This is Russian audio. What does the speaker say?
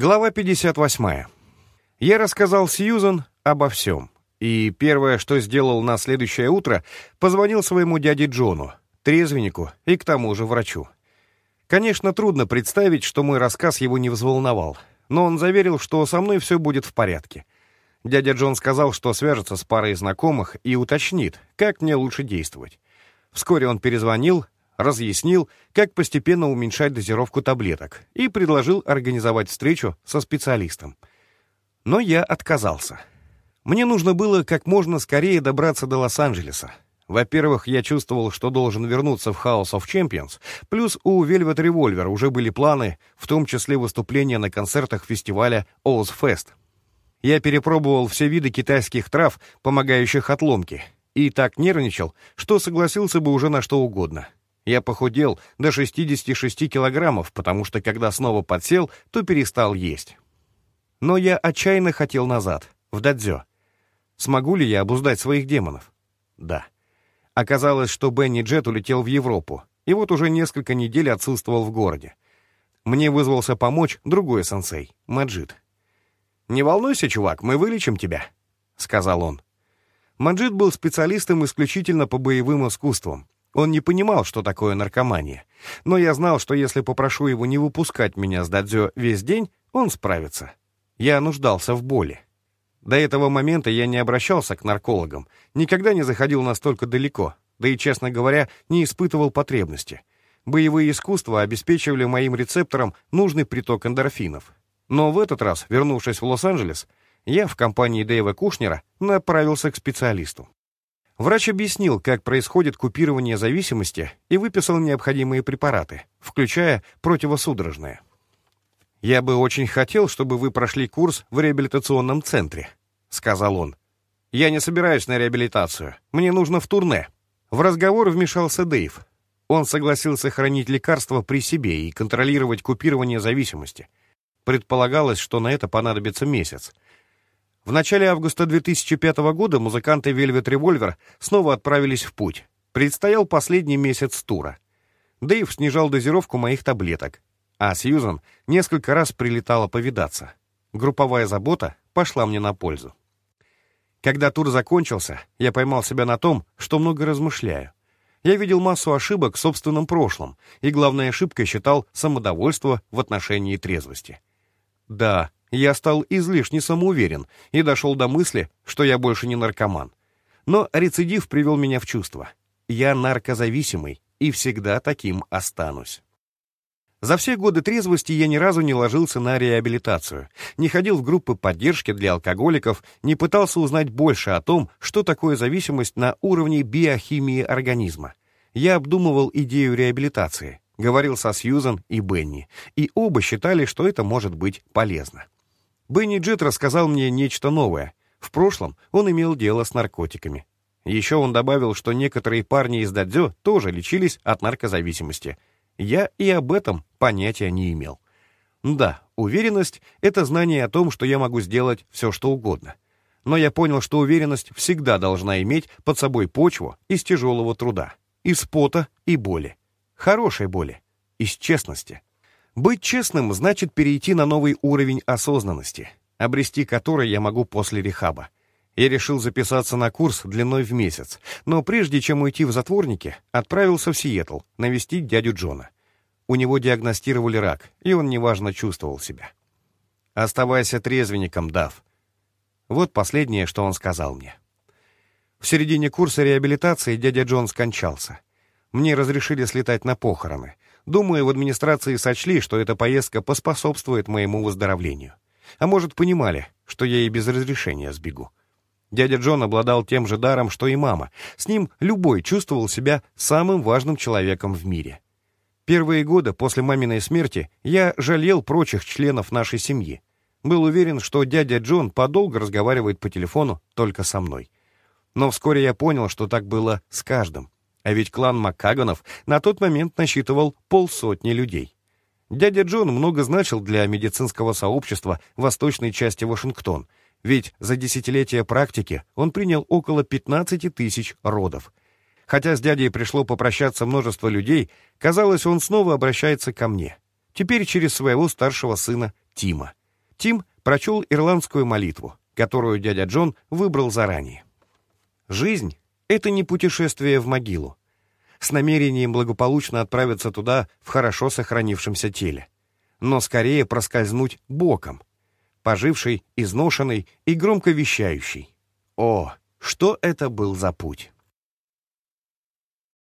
Глава 58. Я рассказал Сьюзан обо всем. И первое, что сделал на следующее утро, позвонил своему дяде Джону, трезвеннику и к тому же врачу. Конечно, трудно представить, что мой рассказ его не взволновал, но он заверил, что со мной все будет в порядке. Дядя Джон сказал, что свяжется с парой знакомых и уточнит, как мне лучше действовать. Вскоре он перезвонил, разъяснил, как постепенно уменьшать дозировку таблеток и предложил организовать встречу со специалистом. Но я отказался. Мне нужно было как можно скорее добраться до Лос-Анджелеса. Во-первых, я чувствовал, что должен вернуться в House of Champions, плюс у Velvet Revolver уже были планы, в том числе выступления на концертах фестиваля Ozfest. Я перепробовал все виды китайских трав, помогающих от ломки, и так нервничал, что согласился бы уже на что угодно — я похудел до 66 килограммов, потому что когда снова подсел, то перестал есть. Но я отчаянно хотел назад, в дадзё. Смогу ли я обуздать своих демонов? Да. Оказалось, что Бенни Джет улетел в Европу, и вот уже несколько недель отсутствовал в городе. Мне вызвался помочь другой сенсей, Маджид. «Не волнуйся, чувак, мы вылечим тебя», — сказал он. Маджид был специалистом исключительно по боевым искусствам, он не понимал, что такое наркомания. Но я знал, что если попрошу его не выпускать меня с дадзё весь день, он справится. Я нуждался в боли. До этого момента я не обращался к наркологам, никогда не заходил настолько далеко, да и, честно говоря, не испытывал потребности. Боевые искусства обеспечивали моим рецепторам нужный приток эндорфинов. Но в этот раз, вернувшись в Лос-Анджелес, я в компании Дэйва Кушнера направился к специалисту. Врач объяснил, как происходит купирование зависимости и выписал необходимые препараты, включая противосудорожные. «Я бы очень хотел, чтобы вы прошли курс в реабилитационном центре», — сказал он. «Я не собираюсь на реабилитацию. Мне нужно в турне». В разговор вмешался Дэйв. Он согласился хранить лекарства при себе и контролировать купирование зависимости. Предполагалось, что на это понадобится месяц — в начале августа 2005 года музыканты Velvet Revolver снова отправились в путь. Предстоял последний месяц тура. Дэйв снижал дозировку моих таблеток, а Сьюзан несколько раз прилетала повидаться. Групповая забота пошла мне на пользу. Когда тур закончился, я поймал себя на том, что много размышляю. Я видел массу ошибок в собственном прошлом, и главной ошибкой считал самодовольство в отношении трезвости. Да, я стал излишне самоуверен и дошел до мысли, что я больше не наркоман. Но рецидив привел меня в чувство. Я наркозависимый и всегда таким останусь. За все годы трезвости я ни разу не ложился на реабилитацию, не ходил в группы поддержки для алкоголиков, не пытался узнать больше о том, что такое зависимость на уровне биохимии организма. Я обдумывал идею реабилитации, говорил со Сьюзан и Бенни, и оба считали, что это может быть полезно. Бенни Джет рассказал мне нечто новое. В прошлом он имел дело с наркотиками. Еще он добавил, что некоторые парни из дадзё тоже лечились от наркозависимости. Я и об этом понятия не имел. Да, уверенность — это знание о том, что я могу сделать все, что угодно. Но я понял, что уверенность всегда должна иметь под собой почву из тяжелого труда, из пота и боли. Хорошей боли, из честности. Быть честным значит перейти на новый уровень осознанности, обрести который я могу после рехаба. Я решил записаться на курс длиной в месяц, но прежде чем уйти в затворники, отправился в Сиэтл навестить дядю Джона. У него диагностировали рак, и он неважно чувствовал себя. «Оставайся трезвенником, Дав». Вот последнее, что он сказал мне. В середине курса реабилитации дядя Джон скончался. Мне разрешили слетать на похороны — Думаю, в администрации сочли, что эта поездка поспособствует моему выздоровлению. А может, понимали, что я и без разрешения сбегу. Дядя Джон обладал тем же даром, что и мама. С ним любой чувствовал себя самым важным человеком в мире. Первые годы после маминой смерти я жалел прочих членов нашей семьи. Был уверен, что дядя Джон подолго разговаривает по телефону только со мной. Но вскоре я понял, что так было с каждым. А ведь клан Маккаганов на тот момент насчитывал полсотни людей. Дядя Джон много значил для медицинского сообщества восточной части Вашингтон, ведь за десятилетия практики он принял около 15 тысяч родов. Хотя с дядей пришло попрощаться множество людей, казалось, он снова обращается ко мне. Теперь через своего старшего сына Тима. Тим прочел ирландскую молитву, которую дядя Джон выбрал заранее. Жизнь — это не путешествие в могилу, с намерением благополучно отправиться туда в хорошо сохранившемся теле, но скорее проскользнуть боком, поживший, изношенный и громко вещающий. О, что это был за путь!